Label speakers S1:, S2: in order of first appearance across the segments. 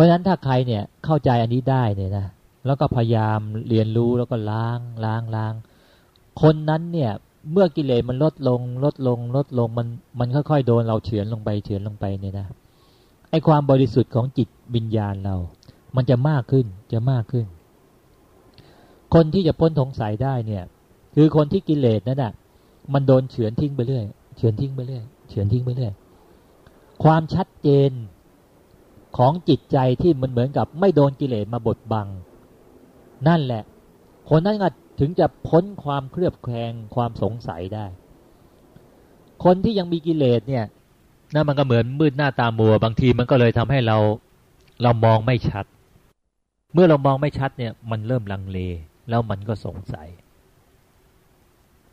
S1: ราะฉะนั้นถ้าใครเนี่ยเข้าใจอันนี้ได้เนี่ยนะแล้วก็พยายามเรียนรู้แล้วก็ล้างล้างล้าง คนนั้นเนี่ยเมื่อกิเลสมันลดลง ลดลง ลดลงมันมันค่อยๆโดนเราเฉือนลงไปเฉือนลงไปเนี่ยนะไอความบริสุทธิ์ของจิตวิญญาณเรา มันจะมากขึ้นจะมากขึ้น คนที่จะพ้นสงสัยได้เนี่ย คือคนที่กิเลสนั่นน่ะมันโดนเฉือนทิ้งไปเรื่อยเฉือนทิ้งไปเรื่อยเฉือนทิ้งไปเรื่อยความชัดเจน ของจิตใจที่มันเหมือนกับไม่โดนกิเลสมาบดบัง นั่นแหละ คนนั้นก็ถึงจะพ้นความเครือบแคลงความสงสัยได้ คนที่ยังมีกิเลสเนี่ยนั่นมันก็เหมือนมืดหน้าตามัว บางทีมันก็เลยทำให้เราเรามองไม่ชัด เมื่อเรามองไม่ชัดเนี่ย มันเริ่มลังเล แล้วมันก็สงสัย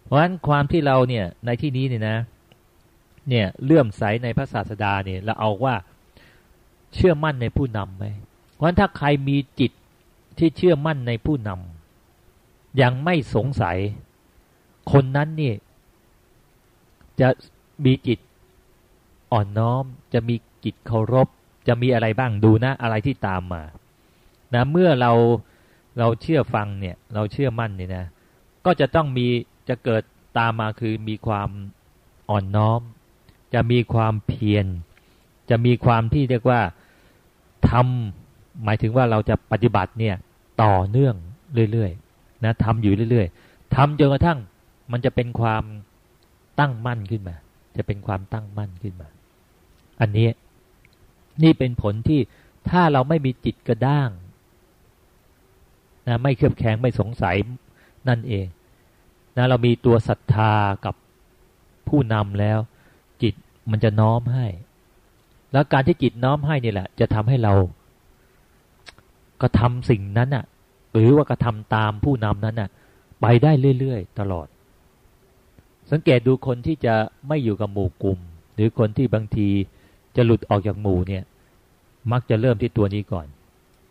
S1: เพราะฉะนั้นความที่เราเนี่ยในที่นี้เนี่ยนะ เนี่ยเลื่อมใสในพระศาสดาเนี่ยเราเอาว่า เชื่อมั่นในผู้นำไหมเพราะถ้าใครมีจิตที่เชื่อมั่นในผู้นำยังไม่สงสัย คนนั้นนี่จะมีจิตอ่อนน้อม จะมีจิตเคารพ จะมีอะไรบ้างดูนะ อะไรที่ตามมานะเมื่อเราเราเชื่อฟังเนี่ย เราเชื่อมั่นเนี่ยนะ ก็จะต้องมีจะเกิดตามมาคือมีความอ่อนน้อม จะมีความเพียรจะมีความที่เรียกว่า ทำหมายถึงว่าเราจะปฏิบัติเนี่ยต่อเนื่องเรื่อยๆนะทำอยู่เรื่อยๆทำจนกระทั่งมันจะเป็นความตั้งมั่นขึ้นมา จะเป็นความตั้งมั่นขึ้นมา อันนี้นี่เป็นผลที่ถ้าเราไม่มีจิตกระด้างนะไม่เครือบแข็งไม่สงสัยนั่นเองนะเรามีตัวศรัทธากับผู้นำแล้ว จิตมันจะน้อมให้ แล้วการที่จิตน้อมให้นี่แหละ จะทำให้เราก็ทำสิ่งนั้นอะ หรือว่ากระทาตามผู้นำนั้นอะ ไปได้เรื่อยๆตลอด สังเกตดูคนที่จะไม่อยู่กับหมู่กลุ่ม หรือคนที่บางทีจะหลุดออกจากหมู่เนี่ย มักจะเริ่มที่ตัวนี้ก่อน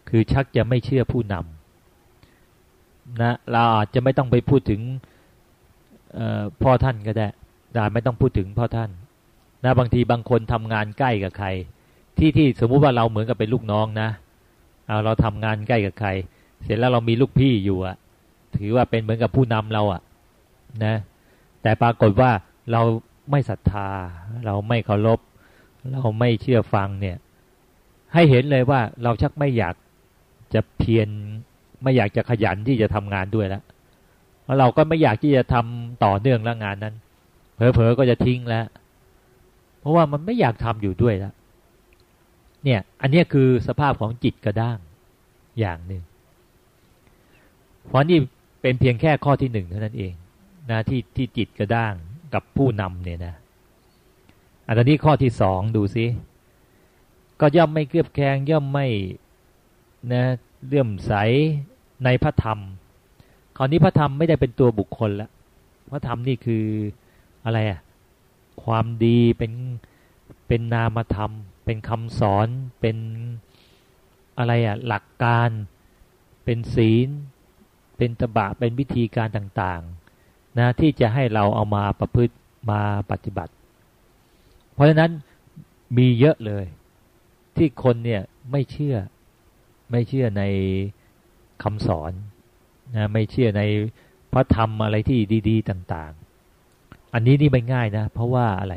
S1: คือชักจะไม่เชื่อผู้นำนะเราอาจจะไม่ต้องไปพูดถึงพ่อท่านก็ได้แต่ไม่ต้องพูดถึงพ่อท่าน นะบางทีบางคนทำงานใกล้กับใคร ที่ที่สมมุติว่าเราเหมือนกับเป็นลูกน้องนะเอาเราทำงานใกล้กับใคร เสร็จแล้วเรามีลูกพี่อยู่อะถือว่าเป็นเหมือนกับผู้นำเราอะนะ แต่ปรากฏว่าเราไม่ศรัทธา เราไม่เคารพเราไม่เชื่อฟังเนี่ย ให้เห็นเลยว่าเราชักไม่อยากจะเพียรไม่อยากจะขยันที่จะทำงานด้วยแล้วเราะเราก็ไม่อยากที่จะทำต่อเนื่องแล้วงานนั้น เผลอๆก็จะทิ้งแล้ว ราะว่ามันไม่อยากทำอยู่ด้วยแล้วเนี่ย อันนี้คือสภาพของจิตกระด้างอย่างหนึ่งเพราะนี่เป็นเพียงแค่ข้อที่หนึ่งเท่านั้นเองนะที่ที่จิตกระด้างกับผู้นำเนี่ยนะอันนี้ข้อที่สองดูซิก็ย่อมไม่เกลียบแคงย่อมไม่นะเลื่อมใสในพระธรรม คราวนี้พระธรรมไม่ได้เป็นตัวบุคคลแล้วพระธรรมนี่คืออะไรอะ่ะ ความดีเป็นเป็นนามธรรม เป็นคำสอนเป็นอะไรอะ่ะหลักการ เป็นศีล เป็นตบะเป็นวิธีการต่างๆนะที่จะให้เราเอามาประพฤติมาปฏิบัติ เพราะฉะนั้นมีเยอะเลย ที่คนเนี่ยไม่เชื่อไม่เชื่อในคำสอนนะไม่เชื่อในพระธรรมอะไรที่ดี ๆ ต่าง ๆ อันนี้นี่ไม่ง่ายนะ เพราะว่าอะไร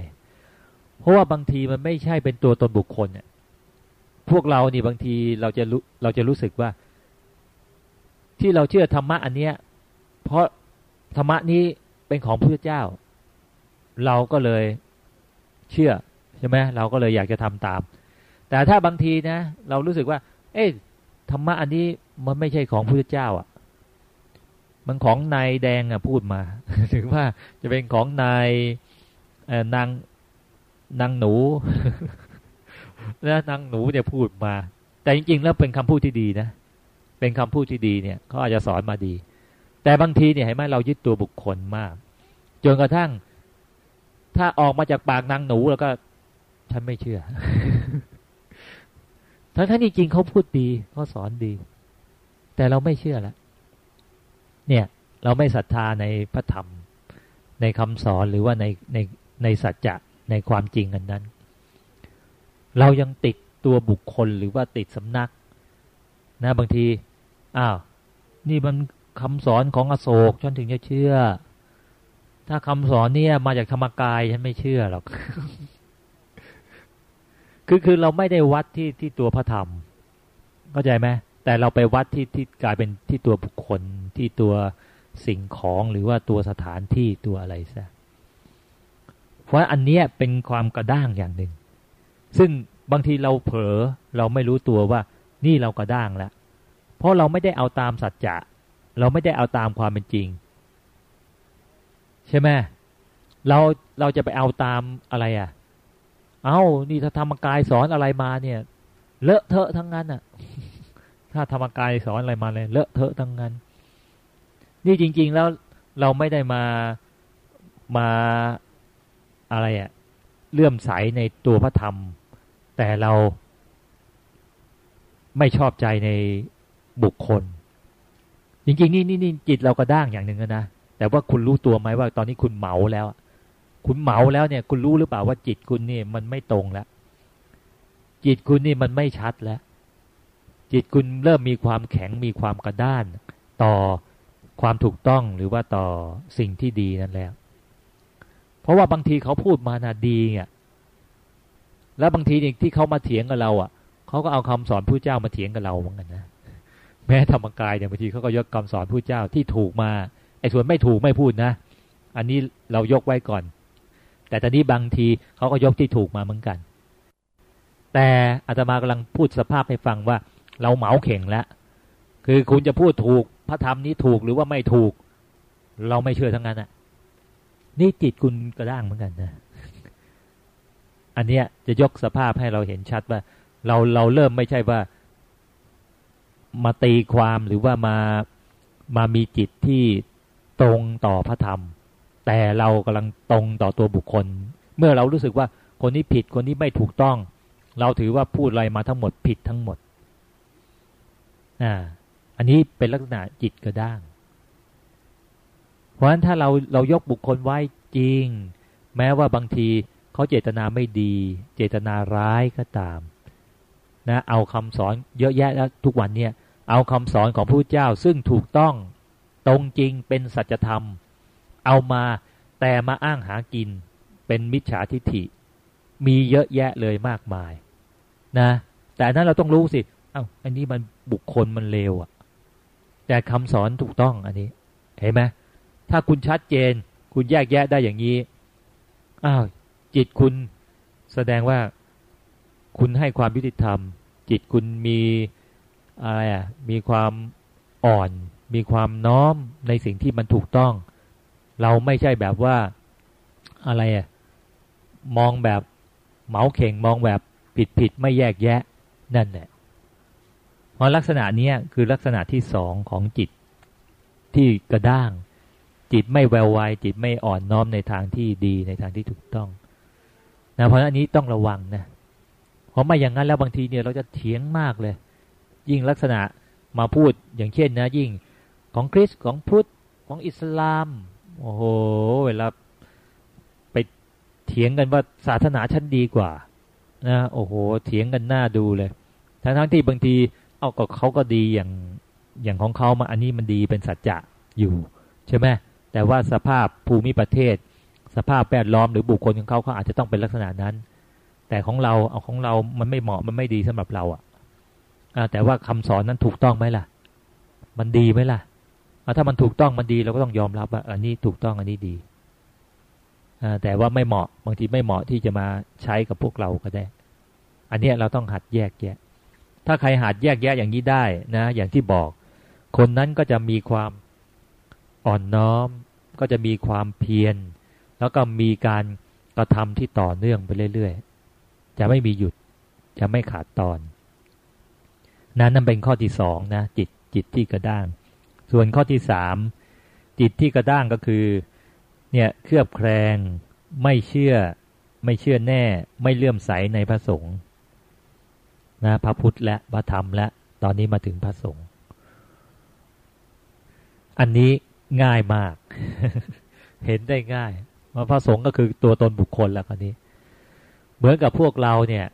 S1: เพราะว่าบางทีมันไม่ใช่เป็นตัวตนบุคคลเนี่ยพวกเรานี่บางทีเราจะรู้เราจะรู้สึกว่า ที่เราเชื่อธรรมะอันเนี้ย เพราะธรรมะนี้เป็นของพระเจ้า เราก็เลยเชื่อใช่ไหมเราก็เลยอยากจะทำตาม แต่ถ้าบางทีนะ เรารู้สึกว่า เอ๊ะธรรมะอันนี้มันไม่ใช่ของพระเจ้า อะ มันของนายแดงอะพูดมาถึงว่าจะเป็นของนายนางนางหนูนะนางหนูเนี่ยพูดมา แต่จริงๆ แล้วเป็นคำพูดที่ดีนะเป็นคำพูดที่ดีเนี่ยเขาอาจจะสอนมาดี แต่บางทีเนี่ยเห็นไหมเรายึดตัวบุคคลมากจนกระทั่ง ถ้าออกมาจากปากนางหนูแล้วก็ ฉันไม่เชื่อ ทั้งท่านจริงเขาพูดดีเขาสอนดี แต่เราไม่เชื่อล้ว เนี่ยเราไม่ศรัทธาในพระธรรม ในคำสอนหรือว่าในในในสัจจะในความจริงอันนั้น เรายังติดตัวบุคคลหรือว่าติดสำนัก นะบางทีอ้าวนี่มันคำสอนของอโศกฉันถึงจะเชื่อ ถ้าคำสอนเนี่ยมาจากธรรมกายฉันไม่เชื่อหรอกคือคือเราไม่ได้วัดที่ที่ตัวพระธรรม เข้าใจไหม แต่เราไปวัดที่ที่กลายเป็นที่ตัวบุคคลที่ตัวสิ่งของหรือว่าตัวสถานที่ตัวอะไรซะเพราะอันนี้เป็นความกระด้างอย่างหนึ่ง ซึ่งบางทีเราเผลอเราไม่รู้ตัวว่า นี่เรากระด้างแล้วเพราะเราไม่ได้เอาตามสัจจะเราไม่ได้เอาตามความเป็นจริง ใช่ไหมเราเราจะไปเอาตามอะไรอะ เอา้านี่ถ้าธรรมกายสอนอะไรมาเนี่ย เลอะเทอะทั้งนั้นอะ ถ้าธรรมกายสอนอะไรมาเลยเลอะเทอะทั้งนั้น นี่จริง ๆ แล้วเราไม่ได้มามาอะไรอะเลื่อมใสในตัวพระธรรม แต่เราไม่ชอบใจในบุคคล จริงๆนี่นี่นี่จิตเราก็ด้างอย่างหนึ่งนะแต่ว่าคุณรู้ตัวไหมว่าตอนนี้คุณเหมาแล้ว คุณเหมาแล้วเนี่ย คุณรู้หรือเปล่าว่าจิตคุณนี่มันไม่ตรงแล้วจิตคุณนี่มันไม่ชัดแล้ว จิตคุณเริ่มมีความแข็งมีความกระด้าน ต่อความถูกต้องหรือว่าต่อสิ่งที่ดีนั่นแล้วเพราะว่าบางทีเขาพูดมานะดีเนี่ยแล้วบางทีที่เขามาเถียงกับเราอะเขาก็เอาคำสอนผู้เจ้ามาเถียงกับเราเหมือนกันนะแม้ธรรมกายเนี่ยบางทีเขาก็ยกคำสอนผู้เจ้าที่ถูกมาไอ้ส่วนไม่ถูกไม่พูดนะ อันนี้เรายกไว้ก่อน แต่ตอนนี้บางทีเขาก็ยกที่ถูกมาเหมือนกัน แต่อาตมากำลังพูดสภาพให้ฟังว่า เราเหมาเข่งแล้วคือคุณจะพูดถูกพระธรรมนี้ถูกหรือว่าไม่ถูก เราไม่เชื่อทั้งนั้นอะ นี่จิตคุณกระด้างเหมือนกันนะอันเนี้ยจะยกสภาพให้เราเห็นชัดว่า เราเราเริ่มไม่ใช่ว่า มาตีความหรือว่ามามามีจิตที่ตรงต่อพระธรรม แต่เรากำลังตรงต่อตัวบุคคล เมื่อเรารู้สึกว่าคนนี้ผิดคนนี้ไม่ถูกต้อง เราถือว่าพูดอะไรมาทั้งหมดผิดทั้งหมด อ่าอันนี้เป็นลักษณะจิตกระด้าง เพราะฉะนั้นถ้าเราเรายกบุคคลไว้จริง แม้ว่าบางทีเขาเจตนาไม่ดี เจตนาร้ายก็ตามนะเอาคำสอนเยอะแยะแล้วทุกวันเนี่ยเอาคำสอนของพระเจ้าซึ่งถูกต้องตรงจริงเป็นสัจธรรม เอามาแต่มาอ้างหากินเป็นมิจฉาทิฐิ มีเยอะแยะเลยมากมายนะแต่นั้นเราต้องรู้สิ เอา้าอันนี้มันบุคคลมันเลวอะ่ะ แต่คำสอนถูกต้องอันนี้ เห็นไหมถ้าคุณชัดเจน คุณแยกแยะได้อย่างนี้อ้าวจิตคุณแสดงว่าคุณให้ความยุติธรรม จิตคุณมีอะไรอะมีความอ่อน มีความน้อมในสิ่งที่มันถูกต้อง เราไม่ใช่แบบว่าอะไรอะมองแบบเหมาเข่งมองแบบผิดผิดไม่แยกแยะ นั่นแหละ เพราะลักษณะนี้คือลักษณะที่สองของจิตที่กระด้าง จิตไม่แวววายจิตไม่อ่อนน้อมในทางที่ดีในทางที่ถูกต้องนะเพราะอันนี้ต้องระวังนะเพราะไม่อย่างนั้นแล้วบางทีเนี่ยเราจะเถียงมากเลย ยิ่งลักษณะมาพูดอย่างเช่นนะ ยิ่งของคริสของพุทธของอิสลามโอ้โหเวลาไปเถียงกันว่าศาสนาชั้นดีกว่านะโอ้โห เถียงกันหน้าดูเลยทั้งทั้งที่บางที เอาก็เขาก็ดีอย่างอย่างของเขามาอันนี้มันดีเป็นสัจจะอยู่ใช่ไหมแต่ว่าสภาพภูมิประเทศ สภาพแวดล้อมหรือบุคคลของเขาเขาอาจจะต้องเป็นลักษณะนั้น แต่ของเราเอาของเรามันไม่เหมาะมันไม่ดีสำหรับเราอะแต่ว่าคำสอนนั้นถูกต้องไหมล่ะ มันดีไหมล่ะถ้ามันถูกต้องมันดีเราก็ต้องยอมรับว่าอันนี้ถูกต้องอันนี้ดีแต่ว่าไม่เหมาะบางทีไม่เหมาะที่จะมาใช้กับพวกเราก็ได้ อันนี้เราต้องหัดแยกแยะ ถ้าใครหัดแยกแยะอย่างนี้ได้นะ อย่างที่บอก คนนั้นก็จะมีความอ่อนน้อม ก็จะมีความเพียร แล้วก็มีการกระทำที่ต่อเนื่องไปเรื่อยๆ จะไม่มีหยุด จะไม่ขาดตอน นั้นนั่นเป็นข้อที่สองนะจิตจิตที่กระด้าง ส่วนข้อที่สามจิตที่กระด้างก็คือเนี่ยเครือบแคลงไม่เชื่อไม่เชื่อแน่ ไม่เลื่อมใสในพระสงฆ์ นะพระพุทธและพระธรรมและ ตอนนี้มาถึงพระสงฆ์อันนี้ง่ายมาก เห็นได้ง่ายว่าพระสงฆ์ก็คือตัวตนบุคคลแล้วคนนี้ เหมือนกับพวกเราเนี่ย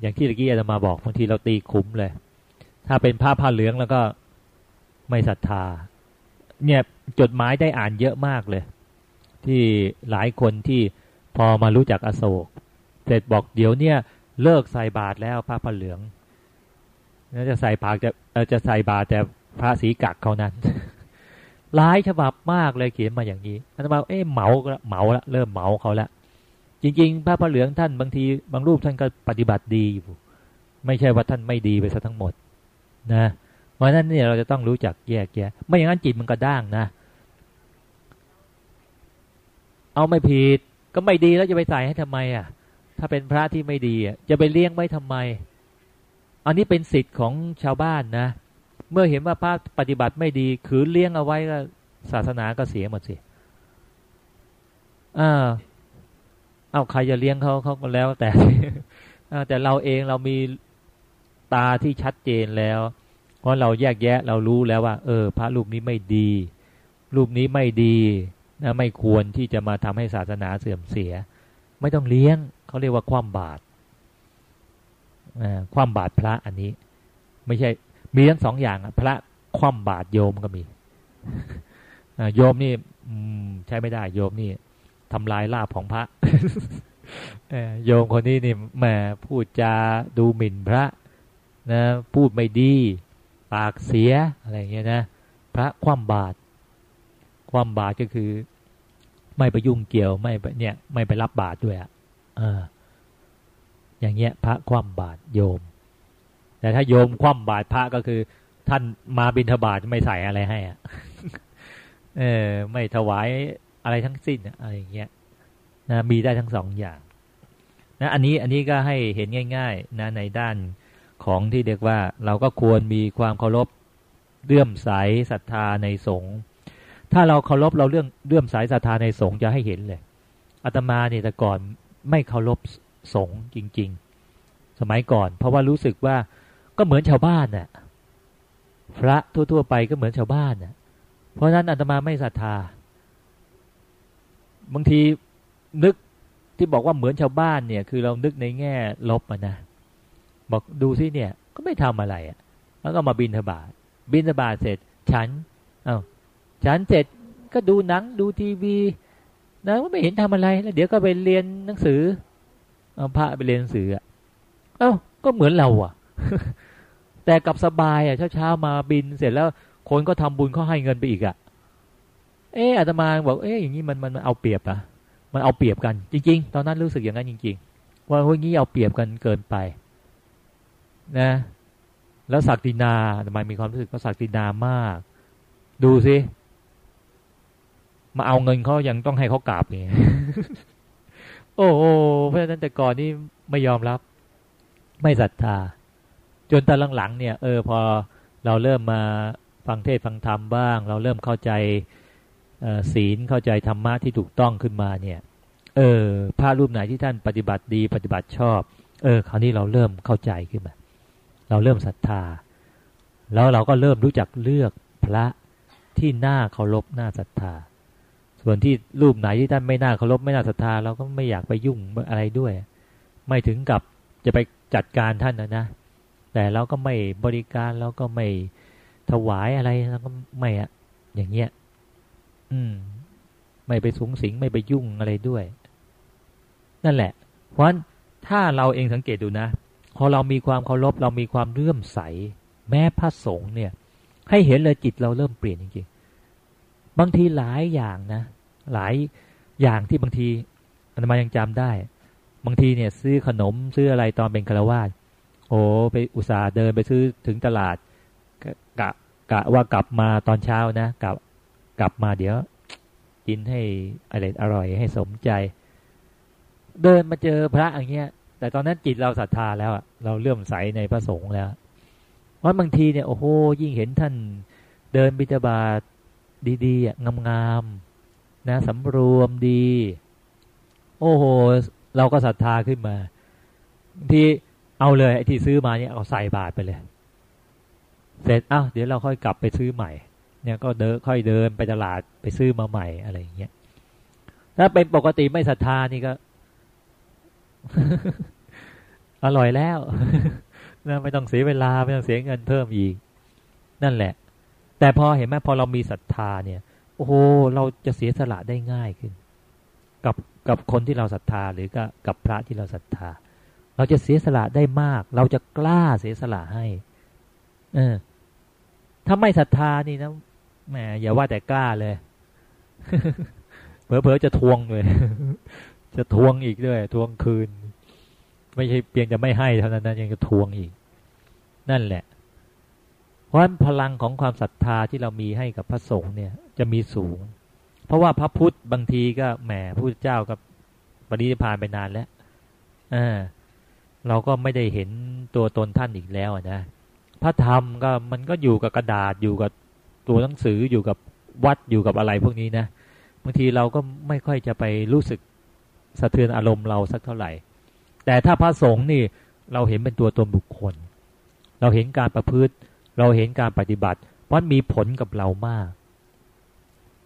S1: อย่างที่ตะกี้อาจารมาบอกบางทีเราตีคุ้มเลย ถ้าเป็นผ้าผ้าเหลืองแล้วก็ไม่ศรัทธา เนี่ยจดหมายได้อ่านเยอะมากเลย ที่หลายคนที่พอมารู้จักอโศก เสร็จบอกเดี๋ยวเนี่ย เลิกใส่บาตรแล้วผ้าผ้าเหลืองน่าจะใส่ผากจะจะใส่บาตรแต่พระสีกักเขานั้นหลายฉบับมากเลยเขียนมาอย่างนี้อาตมาเอ๊ะเหมาเหมาละเริ่มเหมาเขาละจริง ๆ พระพระเหลืองท่านบางทีบางรูปท่านก็ปฏิบัติดีอยู่ ไม่ใช่ว่าท่านไม่ดีไปซะทั้งหมด นะเพราะนั้นเนี่ยเราจะต้องรู้จักแยกแยะไม่อย่างนั้นจิตมันก็ด้างนะ เอาไม่ผิดก็ไม่ดีแล้วจะไปใส่ให้ทำไมอะ ถ้าเป็นพระที่ไม่ดีจะไปเลี้ยงไว้ทำไม อันนี้เป็นสิทธิ์ของชาวบ้านนะ เมื่อเห็นว่าพระปฏิบัติไม่ดีขืนเลี้ยงเอาไว้ก็ศาสนาก็เสียหมดสิอ่าเอาใครจะเลี้ยงเขาเขาก็แล้วแต่แต่เราเองเรามีตาที่ชัดเจนแล้ว เพราะเราแยกแยะเรารู้แล้วว่า เออ พระรูปนี้ไม่ดี รูปนี้ไม่ดีนะไม่ควรที่จะมาทำให้ศาสนาเสื่อมเสีย ไม่ต้องเลี้ยง เขาเรียกว่าความบาตรความบาตรพระอันนี้ ไม่ใช่ มีทั้งสองอย่างพระความบาตรโยมก็มีโยมนี่ใช้ไม่ได้ โยมนี่ทำลายลาบของพระโยมคนนี้นี่แหมพูดจาดูหมิ่นพระนะพูดไม่ดี ปากเสียอะไรเงี้ยนะพระคว่ำบาตรคว่ำบาตรก็คือ ไม่ไปยุ่งเกี่ยวไม่เนี่ย ไม่ไปรับบาตรด้วยอะ อออย่างเงี้ย พระคว่ำบาตรโยม แต่ถ้าโยมคว่ำบาตรพระก็คือ ท่านมาบิณฑบาตไม่ใส่อะไรให้อะเออ ไม่ถวายอะไรทั้งสิ้นอะไรอย่างเงี้ยนะมีได้ทั้งสองอย่างนะอันนี้อันนี้ก็ให้เห็นง่าย ๆ นะในด้านของที่เรียกว่า เราก็ควรมีความเคารพเลื่อมใสศรัทธาในสงฆ์ถ้าเราเคารพเราเรื่องเลื่อมใสศรัทธาในสงฆ์จะให้เห็นเลยอาตมาเนี่ยแต่ก่อน ไม่เคารพสงฆ์จริง ๆ สมัยก่อน เพราะว่ารู้สึกว่าก็เหมือนชาวบ้านน่ะพระทั่ว ๆ ไปก็เหมือนชาวบ้านน่ะเพราะฉะนั้นอาตมาไม่ศรัทธา บางทีนึกที่บอกว่าเหมือนชาวบ้านเนี่ย คือเรานึกในแง่ลบนะบอกดูซิเนี่ย ก็ไม่ทำอะไรอะ่ะแล้วก็มาบินทบาทบินทบาทเสร็จ ฉัน เอา้าฉันเสร็จก็ดูหนังดูทีวี นะไม่เห็นทำอะไรแล้วเดี๋ยวก็ไปเรียนหนังสือเอาพระไปเรียนหนังสืออะเอ้าก็เหมือนเราอะ แต่กับสบายอะเช้าเช้ามาบินเสร็จแล้วคนก็ทำบุญเขาให้เงินไปอีกอะ เอออาตมาบอกเอ๊ะอย่างนี้มันมันเอาเปรียบอะมันเอาเปรียบกัน จริง ๆ ตอนนั้นรู้สึกอย่างนั้นจริง ๆ ว่าพวกนี้เอาเปรียบกันเกินไป นะ แล้วศักดินาทำไมมีความรู้สึกว่าศักดินามาก ดูสิ มาเอาเงินเขายังต้องให้เขากราบเนี่ยโอ้โหเพราะฉะนั้นแต่ก่อนนี่ไม่ยอมรับ ไม่ศรัทธา จนตอนหลังๆเนี่ย เออพอเราเริ่มมาฟังเทศฟังธรรมบ้าง เราเริ่มเข้าใจศีลเข้าใจธรรมะที่ถูกต้องขึ้นมาเนี่ย เออพระรูปไหนที่ท่านปฏิบัติดี ปฏิบัติชอบ เออ คราวนี้เราเริ่มเข้าใจขึ้นมา เราเริ่มศรัทธา แล้วเราก็เริ่มรู้จักเลือกพระที่น่าเคารพน่าศรัทธา ส่วนที่รูปไหนที่ท่านไม่น่าเคารพไม่น่าศรัทธาเราก็ไม่อยากไปยุ่งอะไรด้วย ไม่ถึงกับจะไปจัดการท่านนะนะแต่เราก็ไม่บริการเราก็ไม่ถวายอะไรเราก็ไม่อะอย่างเงี้ย อืม ไม่ไปสูงสิงไม่ไปยุ่งอะไรด้วย นั่นแหละ เพราะถ้าเราเองสังเกตดูนะพอเรามีความเคารพเรามีความเลื่อมใส แม้พระสงฆ์เนี่ย ให้เห็นเลยจิตเราเริ่มเปลี่ยนจริงๆ บางทีหลายอย่างนะ หลายอย่างที่บางทีอันมายังจำได้ บางทีเนี่ยซื้อขนมซื้ออะไรตอนเป็นฆราวาสโอ้ไปอุตส่าห์เดินไปซื้อถึงตลาดกะกะว่ากลับมาตอนเช้านะกลับกลับมาเดี๋ยวกินให้อร่อยอร่อยให้สมใจ เดินมาเจอพระอย่างเงี้ย แต่ตอนนั้นจิตเราศรัทธาแล้วอะเราเลื่อมใสในพระสงฆ์แล้วเพราะบางทีเนี่ยโอ้โหยิ่งเห็นท่านเดินบิณฑบาต ดีๆอะงามๆนะสำรวมดี โอ้โห เราก็ศรัทธาขึ้นมาที่เอาเลยไอ้ที่ซื้อมาเนี่ยเอาใส่บาตรไปเลย เสร็จอ้าวเดี๋ยวเราค่อยกลับไปซื้อใหม่ เนี่ยก็เดินค่อยเดินไปตลาดไปซื้อมาใหม่อะไรอย่างเงี้ยถ้าเป็นปกติไม่ศรัทธานี่ก็ อร่อยแล้วนะไม่ต้องเสียเวลาไม่ต้องเสียเงินเพิ่มอีก นั่นแหละ แต่พอเห็นไหมพอเรามีศรัทธาเนี่ย โอ้โหเราจะเสียสละได้ง่ายขึ้น กับกับคนที่เราศรัทธาหรือกับกับพระที่เราศรัทธา เราจะเสียสละได้มาก เราจะกล้าเสียสละให้ เออ ถ้าไม่ศรัทธานี่นะแหมอย่าว่าแต่กล้าเลยเผลอๆจะทวงเลย จะทวงอีกด้วย ทวงคืน ไม่ใช่เพียงจะไม่ให้เท่านั้นนะยังจะทวงอีก นั่นแหละ เพราะพลังของความศรัทธาที่เรามีให้กับพระสงฆ์เนี่ยจะมีสูง เพราะว่าพระพุทธบางทีก็แหมพระพุทธเจ้ากับปฏิพานไปนานแล้วอเราก็ไม่ได้เห็นตัวตนท่านอีกแล้วนะพระธรรมก็มันก็อยู่กับกระดาษอยู่กับตัวหนังสืออยู่กับวัดอยู่กับอะไรพวกนี้นะบางทีเราก็ไม่ค่อยจะไปรู้สึกสะเทือนอารมณ์เราสักเท่าไหร่ แต่ถ้าพระสงฆ์นี่เราเห็นเป็นตัวตนบุคคล เราเห็นการประพฤติ เราเห็นการปฏิบัติ เพราะมีผลกับเรามาก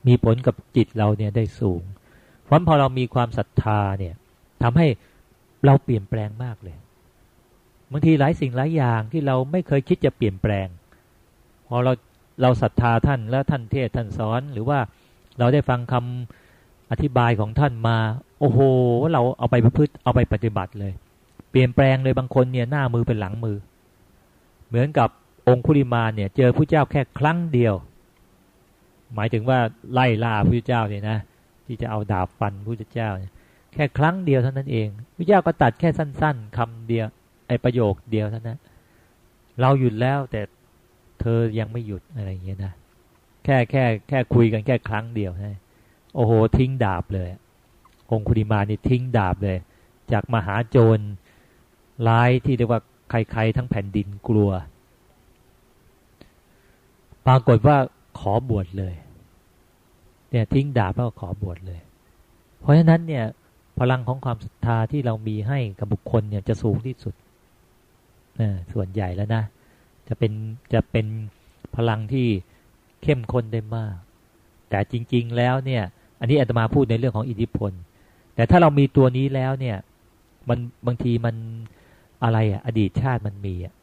S1: มีผลกับจิตเราเนี่ยได้สูง เพราะพอเรามีความศรัทธาเนี่ยทำให้เราเปลี่ยนแปลงมากเลยบางทีหลายสิ่งหลายอย่างที่เราไม่เคยคิดจะเปลี่ยนแปลง พอเราเราศรัทธาท่านแล้วท่านเทศท่านสอนหรือว่าเราได้ฟังคำอธิบายของท่านมา โอ้โหเราเอาไปประพฤติเอาไปปฏิบัติเลย เปลี่ยนแปลงเลยบางคนเนี่ยหน้ามือเป็นหลังมือ เหมือนกับ องคุลิมาเนี่ย เจอพระเจ้าแค่ครั้งเดียว หมายถึงว่าไล่ล่าพระเจ้าเนี่ยนะที่จะเอาดาบฟันพระเจ้าเนี่ยแค่ครั้งเดียวเท่านั้นเองพระเจ้าก็ตัดแค่สั้น ๆคำเดียว ไอประโยคเดียวเท่านั้นเราหยุดแล้วแต่เธอยังไม่หยุดอะไรอย่างเงี้ยนะแค่แค่แค่คุยกันแค่ครั้งเดียวใช่โอ้โหทิ้งดาบเลย องคุริมานี่ทิ้งดาบเลย จากมหาโจรร้ายที่เรียกว่าใครๆทั้งแผ่นดินกลัว ปรากฏว่าขอบวชเลยเนี่ยทิ้งดาบแล้วขอบวชเลย เพราะฉะนั้นเนี่ยพลังของความศรัทธาที่เรามีให้กับบุคคลเนี่ยจะสูงที่สุดส่วนใหญ่แล้วนะ จะเป็นจะเป็นพลังที่เข้มข้นได้มาก แต่จริง ๆ แล้วเนี่ย อันนี้อาตมาพูดในเรื่องของอิทธิพล แต่ถ้าเรามีตัวนี้แล้วเนี่ย มันบางทีมันอะไรอะอดีตชาติมันมีอะ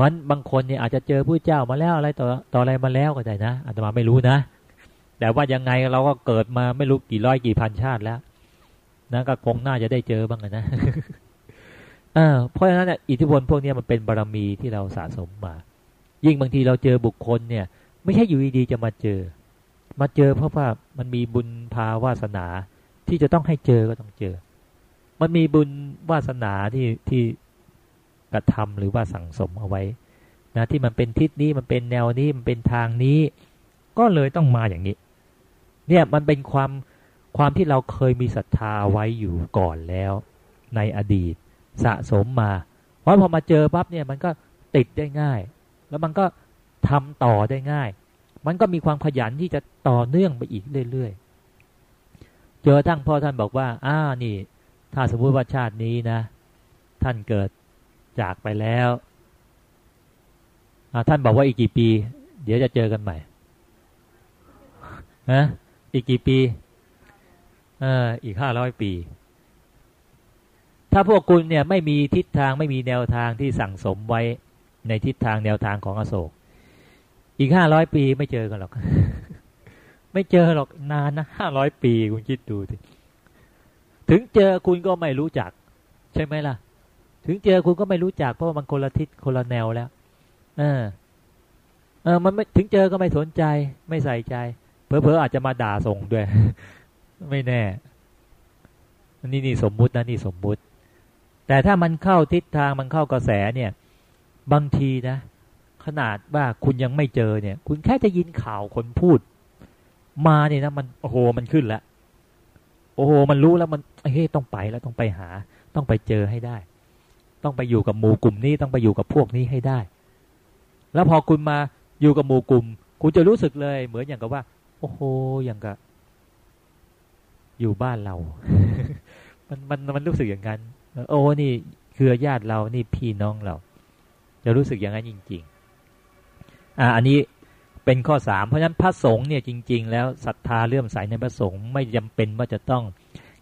S1: วันบางคนเนี่ยอาจจะเจอผู้เจ้ามาแล้วอะไรต่อต่ออะไรมาแล้วก็ได้นะอาตมาไม่รู้นะ แต่ว่ายังไงเราก็เกิดมาไม่รู้กี่ร้อยกี่พันชาติแล้วนะก็คงน่าจะได้เจอบ้างนะเออเพราะฉะนั้นอิทธิพลพวกนี้มันเป็นบารรมีที่เราสะสมมา ยิ่งบางทีเราเจอบุคคลเนี่ย ไม่ใช่อยู่ดีๆจะมาเจอ มาเจอเพราะว่ามันมีบุญพาวาสนาที่จะต้องให้เจอก็ต้องเจอ มันมีบุญวาสนาที่ที่ กระทำหรือว่าสั่งสมเอาไว้นะที่มันเป็นทิศนี้มันเป็นแนวนี้มันเป็นทางนี้ ก็เลยต้องมาอย่างนี้ เนี่ยมันเป็นความความที่เราเคยมีศรัทธาไว้อยู่ก่อนแล้ว ในอดีตสะสมมาเพราะพอมาเจอปั๊บเนี่ยมันก็ติดได้ง่าย แล้วมันก็ทำต่อได้ง่าย มันก็มีความขยันที่จะต่อเนื่องไปอีกเรื่อยๆ เจอทั้งพ่อท่านบอกว่าอ้านี่ ถ้าสมมติว่าชาตินี้นะ ท่านเกิด จากไปแล้วท่านบอกว่าอีกกี่ปี เดี๋ยวจะเจอกันใหม่ฮะอีกกี่ปีเอออีกห้าร้อยปี ถ้าพวกคุณเนี่ยไม่มีทิศทางไม่มีแนวทางที่สั่งสมไว้ในทิศทางแนวทางของอโศก อีกห้าร้อยปีไม่เจอกันหรอก ไม่เจอหรอกนานนะห้าร้อยปีคุณคิดดูสิถึงเจอคุณก็ไม่รู้จัก ใช่ไหมล่ะ ถึงเจอคุณก็ไม่รู้จักเพราะว่ามันคนละทิศคนละแนวแล้ว เออ เออ มันไม่ถึงเจอก็ไม่สนใจ ไม่ใส่ใจ เพอเพออาจจะมาด่าส่งด้วย ไม่แน่ นี่นี่สมมุตินะนี่สมมุติ แต่ถ้ามันเข้าทิศทางมันเข้ากระแสเนี่ย บางทีนะขนาดว่าคุณยังไม่เจอเนี่ย คุณแค่จะยินข่าวคนพูด มาเนี่ยนะมันโอ้โหมันขึ้นแล้วโอ้โหมันรู้แล้วมันเฮ้ยต้องไปแล้วต้องไปหา ต้องไปเจอให้ได้ ต้องไปอยู่กับหมู่กลุ่มนี้ต้องไปอยู่กับพวกนี้ให้ได้ แล้วพอคุณมาอยู่กับหมู่กลุ่ม คุณจะรู้สึกเลย เหมือนอย่างกับว่า โอ้โหอย่างกับ อยู่บ้านเรา มันมันมันรู้สึกอย่างนั้น โอ้นี่คือญาติเรานี่พี่น้องเรา จะรู้สึกอย่างนั้นจริง ๆ อ่า อันนี้เป็นข้อสามเพราะฉะนั้นพระสงฆ์เนี่ยจริง ๆ แล้วศรัทธาเลื่อมใสในพระสงฆ์ไม่จำเป็นว่าจะต้อง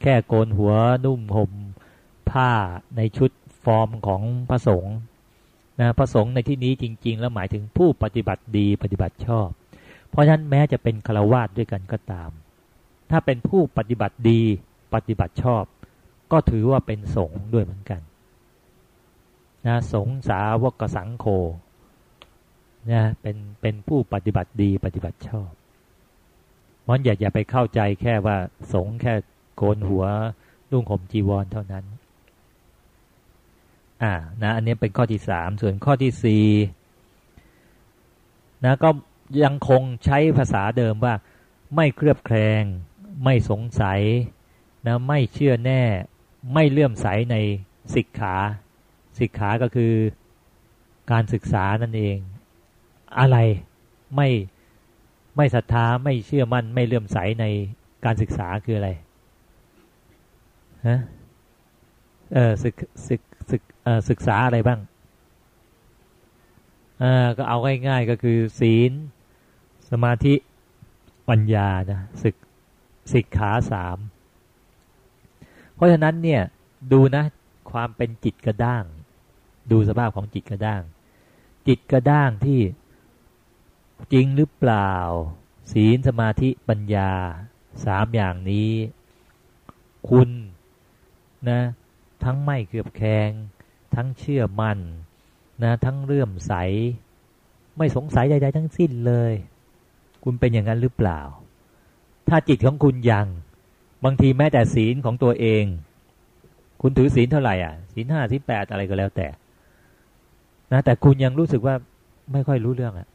S1: แค่โกนหัวนุ่มห่มผ้าในชุด ฟอร์มของพระสงฆ์นะพระสงฆ์ในที่นี้จริง ๆ แล้วหมายถึงผู้ปฏิบัติดีปฏิบัติชอบ เพราะฉะนั้นแม้จะเป็นฆราวาสด้วยกันก็ตาม ถ้าเป็นผู้ปฏิบัติดีปฏิบัติชอบ ก็ถือว่าเป็นสงฆ์ด้วยเหมือนกันนะสงสาวกสังโฆนะเป็นเป็นผู้ปฏิบัติดีปฏิบัติชอบมันอย่าอย่าไปเข้าใจแค่ว่าสงแค่โกนหัวนุ่งห่มจีวรเท่านั้น อ่านะอันนี้เป็นข้อที่สามส่วนข้อที่สี่นะก็ยังคงใช้ภาษาเดิมว่า ไม่เครือบแคลง ไม่สงสัยนะไม่เชื่อแน่ ไม่เลื่อมใสในสิกขาสิกขาก็คือการศึกษานั่นเอง อะไรไม่ไม่ศรัทธาไม่เชื่อมั่น ไม่เลื่อมใสในการศึกษาคืออะไรฮะเออศึกศึก ศึกศึกษาอะไรบ้างก็เอาง่ายๆก็คือศีล สมาธิปัญญานะศึกศิกขาสามเพราะฉะนั้นเนี่ยดูนะความเป็นจิตกระด้าง ดูสภาพของจิตกระด้าง จิตกระด้างที่จริงหรือเปล่า ศีลสมาธิปัญญาสามอย่างนี้ คุณนะ ทั้งไม่เกือบแคง ทั้งเชื่อมัน่นนะทั้งเลื่อมใส ไม่สงสัยใดๆทั้งสิ้นเลย คุณเป็นอย่างนั้นหรือเปล่า ถ้าจิตของคุณยัง บางทีแม้แต่ศีลของตัวเอง คุณถือศีลเท่าไหร่อะศีลห้าศีลแปดอะไรก็แล้วแต่ นะ แต่คุณยังรู้สึกว่าไม่ค่อยรู้เรื่องอะ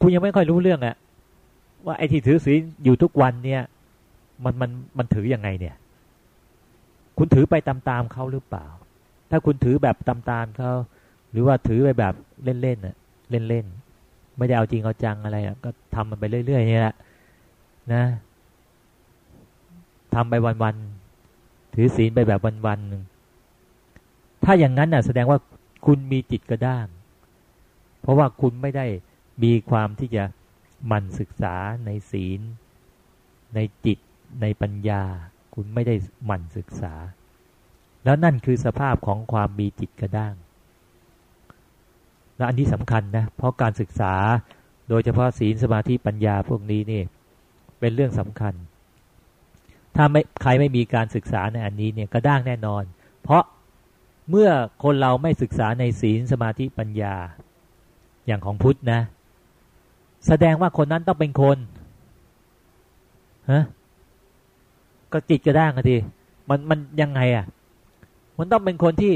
S1: คุณยังไม่ค่อยรู้เรื่องอะ ว่าไอ้ที่ถือศีลอยู่ทุกวันเนี่ย มันมันมันถืออยังไงเนี่ย คุณถือไปตามๆเขาหรือเปล่า ถ้าคุณถือแบบตามๆเขาหรือว่าถือไปแบบเล่นๆน่ะเล่นๆไม่ได้เอาจริงเอาจังอะไรอะก็ทำมันไปเรื่อยๆนี่แหละนะทำไปวันๆถือศีลไปแบบวันๆหนึ่งถ้าอย่างนั้นน่ะ แสดงว่าคุณมีจิตกระด้าง เพราะว่าคุณไม่ได้มีความที่จะหมั่นศึกษาในศีล ในจิตในปัญญา คุณไม่ได้มั่นศึกษา แล้วนั่นคือสภาพของความมีจิตกระด้าง และอันนี้สำคัญนะ เพราะการศึกษาโดยเฉพาะศีลสมาธิปัญญาพวกนี้นี่เป็นเรื่องสำคัญ ถ้าไม่ใครไม่มีการศึกษาในอันนี้เนี่ยกระด้างแน่นอน เพราะเมื่อคนเราไม่ศึกษาในศีลสมาธิปัญญา อย่างของพุทธนะ แสดงว่าคนนั้นต้องเป็นคนฮะ ก็จิตกระด้างกันทีมันมันยังไงอะ มันต้องเป็นคนที่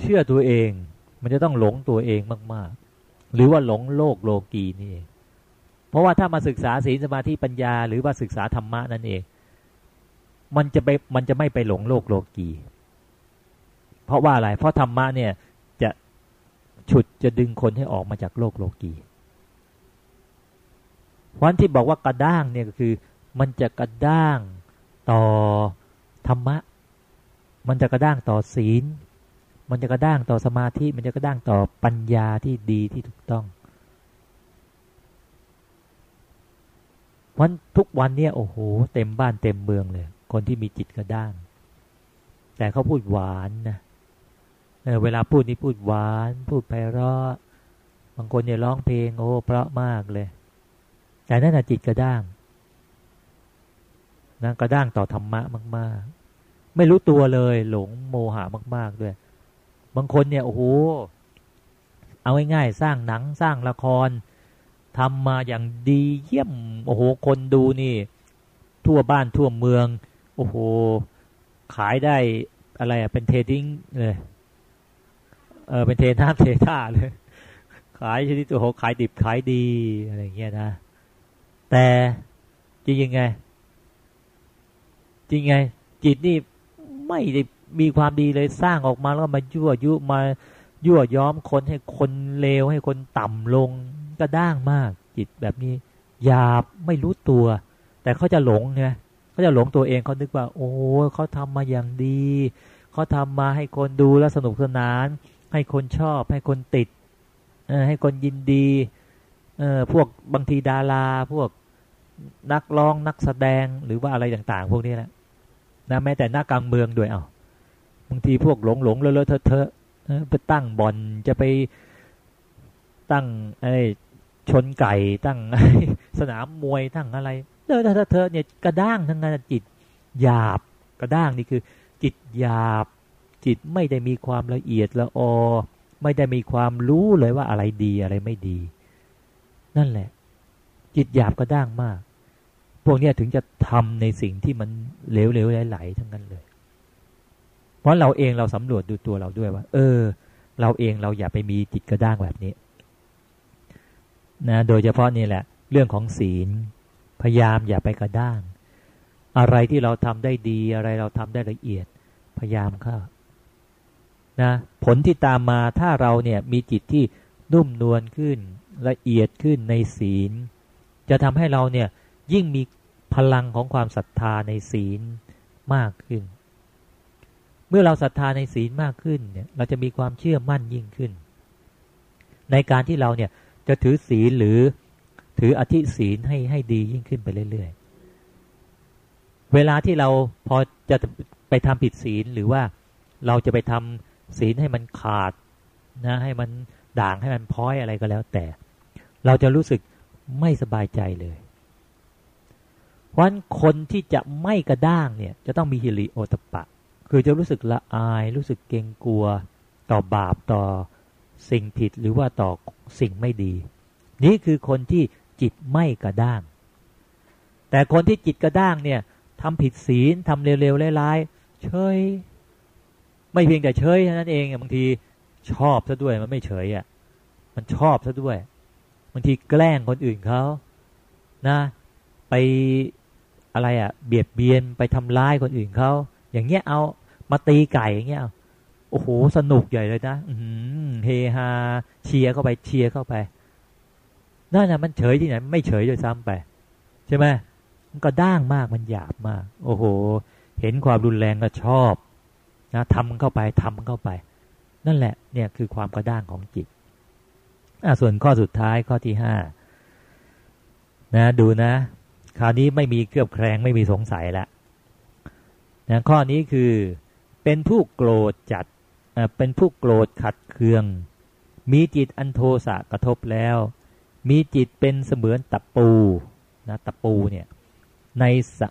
S1: เชื่อตัวเอง มันจะต้องหลงตัวเองมาก ๆ หรือว่าหลงโลกโลกีนี่เองเพราะว่าถ้ามาศึกษาศีลสมาธิปัญญา หรือว่าศึกษาธรรมะนั่นเอง มันจะไปมันจะไม่ไปหลงโลกโลกี เพราะว่าอะไร เพราะธรรมะเนี่ยจะฉุดจะดึงคนให้ออกมาจากโลกโลกีวันที่บอกว่ากระด้างเนี่ยก็คือ มันจะกระด้างต่อธรรมะ มันจะกระด้างต่อศีล มันจะกระด้างต่อสมาธิ มันจะกระด้างต่อปัญญาที่ดีที่ถูกต้องวันทุกวันเนี่ยโอ้โห เต็มบ้านเต็มเมืองเลย คนที่มีจิตกระด้าง แต่เขาพูดหวานนะเเวลาพูดนี่พูดหวาน พูดไพเราะบางคนเนี่ยร้องเพลงโอ้เพราะมากเลย แต่นั่นจิตกระด้าง นะกระด้างต่อธรรมะมาก ๆ ไม่รู้ตัวเลย หลงโมหะมาก ๆ ด้วย บางคนเนี่ยโอ้โหเอาง่ายๆสร้างหนังสร้างละครทำมาอย่างดีเยี่ยมโอ้โหคนดูนี่ ทั่วบ้านทั่วเมือง โอ้โห ขายได้อะไรอะเป็นเทดิ้งเลยเออเป็นเทน้ำเทท่าเลย ขายชนิดโอ้โหขายดิบขายดีอะไรเงี้ยนะ แต่จริงยังไง จริงไง จิตนี่ไม่ได้มีความดีเลยสร้างออกมาแล้วมายั่วยุมายั่วย้อมคนให้คนเลวให้คนต่ำลงก็ด้างมาก จิตแบบนี้หยาบไม่รู้ตัว แต่เขาจะหลงไงเขาจะหลงตัวเองเขานึกว่า โอ้เขาทำมาอย่างดีเขาทำมาให้คนดูแล้วสนุกสนาน ให้คนชอบ ให้คนติดให้คนยินดีเออพวกบางทีดารา พวกนักร้องนักแสดงหรือว่าอะไรต่าง ๆ พวกนี้แหละ นะแม้แต่หนักการเมืองด้วยเอาบางทีพวกหลงหลงเลอะเลอเทอะเทอไปตั้งบอลจะไปตั้งไอ้ชนไก่ตั้งสนามมวยตั้งอะไรเลอเทอะเทอะเนี่ยกระด้างทั้งนั้นจิตหยาบกระด้างนี่คือ จิตหยาบ จิตไม่ได้มีความละเอียดละออ ไม่ได้มีความรู้เลยว่าอะไรดีอะไรไม่ดี นั่นแหละ จิตหยาบกระด้างมาก พวกนี้ถึงจะทำในสิ่งที่มันเหลวๆไหลๆทั้งนั้นเลย เพราะเราเองเราสำรวจดูตัวเราด้วยว่า เออ เราเองเราอย่าไปมีจิตกระด้างแบบนี้นะโดยเฉพาะนี่แหละ เรื่องของศีล พยายามอย่าไปกระด้าง อะไรที่เราทำได้ดีอะไรเราทำได้ละเอียด พยายามเข้านะผลที่ตามมาถ้าเราเนี่ยมีจิตที่นุ่มนวลขึ้นละเอียดขึ้นในศีล จะทำให้เราเนี่ย ยิ่งมีพลังของความศรัทธาในศีลมากขึ้น เมื่อเราศรัทธาในศีลมากขึ้นเนี่ยเราจะมีความเชื่อมั่นยิ่งขึ้น ในการที่เราเนี่ยจะถือศีลหรือถืออธิศีลให้ให้ดียิ่งขึ้นไปเรื่อย ๆ เวลาที่เราพอจะไปทำผิดศีลหรือว่าเราจะไปทำศีลให้มันขาดนะให้มันด่างให้มันพ้อยอะไรก็แล้วแต่ เราจะรู้สึกไม่สบายใจเลย เพราะฉะนั้นคนที่จะไม่กระด้างเนี่ย จะต้องมีฮิริโอตปะ คือจะรู้สึกละอายรู้สึกเกรงกลัว ต่อบาปต่อสิ่งผิดหรือว่าต่อสิ่งไม่ดี นี่คือคนที่จิตไม่กระด้าง แต่คนที่จิตกระด้างเนี่ยทำผิดศีลทำเร็วๆร้ายๆเฉยไม่เพียงแต่เฉยเท่านั้นเองบางทีชอบซะด้วยมันไม่เฉยอะมันชอบซะด้วยบางทีแกล้งคนอื่นเขานะ ไป อะไรอะ เบียดเบียนไปทำร้ายคนอื่นเขาอย่างเงี้ยเอามาตีไก่อย่างเงี้ยโอ้โหสนุกใหญ่เลยนะอืเฮฮาเชียร์เข้าไปเชียร์เข้าไปนั่นนะมันเฉยที่ไหนไม่เฉยด้วยซ้ำไป ใช่ไหมมันก็ด้างมากมันหยาบมาก โอ้โห เห็นความรุนแรงก็ชอบนะทำเข้าไปทำเข้าไป นั่นแหละเนี่ยคือความกระด้างของจิตอ่าส่วนข้อสุดท้ายข้อที่ห้านะดูนะ คราวนี้ไม่มีเครือบแคลงไม่มีสงสัยแล้วนะข้อนี้คือเป็นผู้โกรธจัดเป็นผู้โกรธขัดเคือง มีจิตอันโทสะกระทบแล้ว มีจิตเป็นเสมือนตะปูนะตะปูเนี่ยในสะ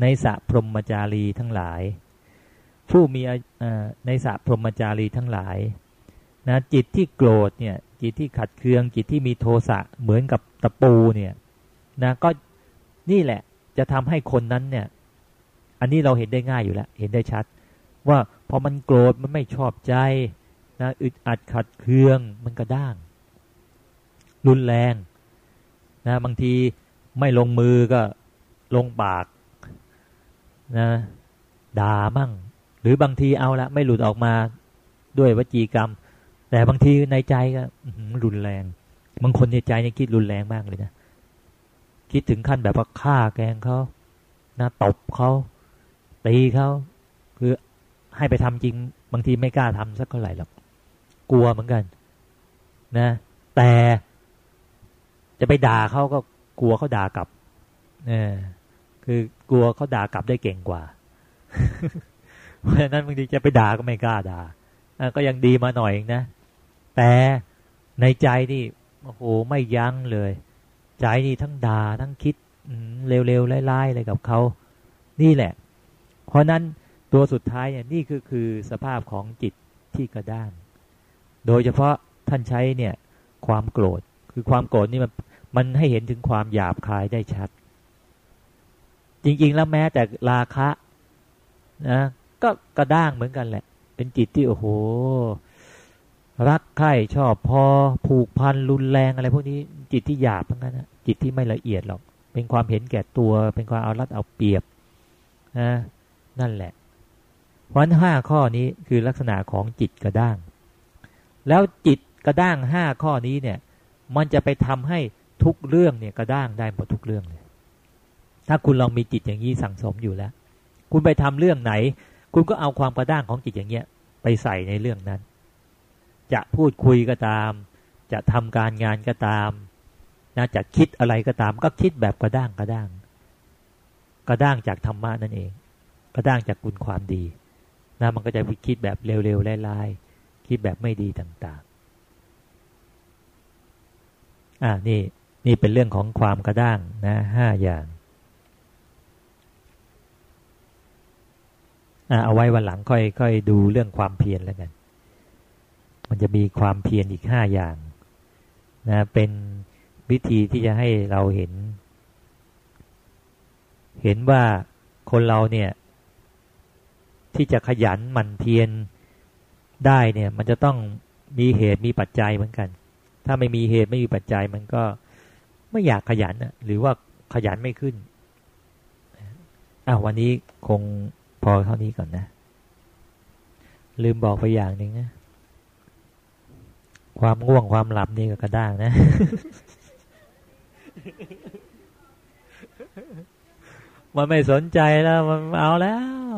S1: ในสะพรหมจารีทั้งหลาย ผู้มีในสะพรหมจารีทั้งหลายนะจิตที่โกรธเนี่ยจิตที่ขัดเคืองจิตที่มีโทสะเหมือนกับตะปูเนี่ยนะก็ นี่แหละ จะทำให้คนนั้นเนี่ย อันนี้เราเห็นได้ง่ายอยู่แล้ว เห็นได้ชัด ว่าพอมันโกรธมันไม่ชอบใจนะอึดอัดขัดเคืองมันกระด้าง รุนแรงนะบางทีไม่ลงมือก็ลงปากนะด่ามั่ง หรือบางทีเอาละไม่หลุดออกมาด้วยวจีกรรม แต่บางทีในใจก็รุนแรง บางคนในใจเนี่ยคิดรุนแรงมากเลยนะ คิดถึงขั้นแบบว่าฆ่าแกงเขานะตบเขาตีเขาคือให้ไปทำจริง บางทีไม่กล้าทำสักเท่าไหร่หรอกกลัวเหมือนกัน นะ แต่จะไปด่าเขาก็กลัวเขาด่ากลับเออคือกลัวเขาด่ากลับได้เก่งกว่า เพราะฉะนั้นบางทีจะไปด่าก็ไม่กล้าด่าก็ยังดีมาหน่อยนะ แต่ในใจนี่โอ้โหไม่ยั้งเลย ใจนี่ทั้งด่าทั้งคิดเร็วๆไล่ๆอะไรกับเขานี่แหละ เพราะนั้นตัวสุดท้ายเนี่ยนี่คือคือสภาพของจิตที่กระด้าง โดยเฉพาะท่านใช้เนี่ยความโกรธ คือความโกรธนี่มันมันให้เห็นถึงความหยาบคายได้ชัด จริง ๆ แล้วแม้แต่ราคะนะก็กระด้างเหมือนกันแหละ เป็นจิตที่โอ้โห รักใคร่ชอบพอผูกพันรุนแรงอะไรพวกนี้จิตที่หยาบเหมือนกันนะจิตที่ไม่ละเอียดหรอก เป็นความเห็นแก่ตัว เป็นความเอารัดเอาเปรียบนะนั่นแหละ เพราะห้าข้อนี้คือลักษณะของจิตกระด้าง แล้วจิตกระด้างห้าข้อนี้เนี่ย มันจะไปทำให้ทุกเรื่องเนี่ยกระด้างได้หมดทุกเรื่องเลยถ้าคุณลองมีจิตอย่างนี้สั่งสมอยู่แล้ว คุณไปทำเรื่องไหน คุณก็เอาความกระด้างของจิตอย่างเงี้ย ไปใส่ในเรื่องนั้น จะพูดคุยก็ตาม จะทำการงานก็ตามนะจะคิดอะไรก็ตาม ก็คิดแบบกระด้างกระด้าง กระด้างจากธรรมะนั่นเอง กระด้างจากคุณความดีนะมันก็จะคิดแบบเร็วๆไล่ๆคิดแบบไม่ดีต่างๆ อ่านี่นี่เป็นเรื่องของความกระด้างนะห้าอย่างอ่าเอาไว้วันหลังค่อยค่อยดูเรื่องความเพียรแล้วกัน มันจะมีความเพียรอีกห้าอย่างนะเป็นวิธีที่จะให้เราเห็น เห็นว่าคนเราเนี่ย ที่จะขยันหมั่นเพียรได้เนี่ย มันจะต้องมีเหตุมีปัจจัยเหมือนกัน ถ้าไม่มีเหตุไม่มีปัจจัย มันก็ไม่อยากขยันหรือว่าขยันไม่ขึ้นอะวันนี้คงพอเท่านี้ก่อนนะ ลืมบอกไปอย่างหนึ่งนะ ความง่วงความหลับนี่ก็กระด้างนะ มันไม่สนใจแล้ว มันเอาแล้ว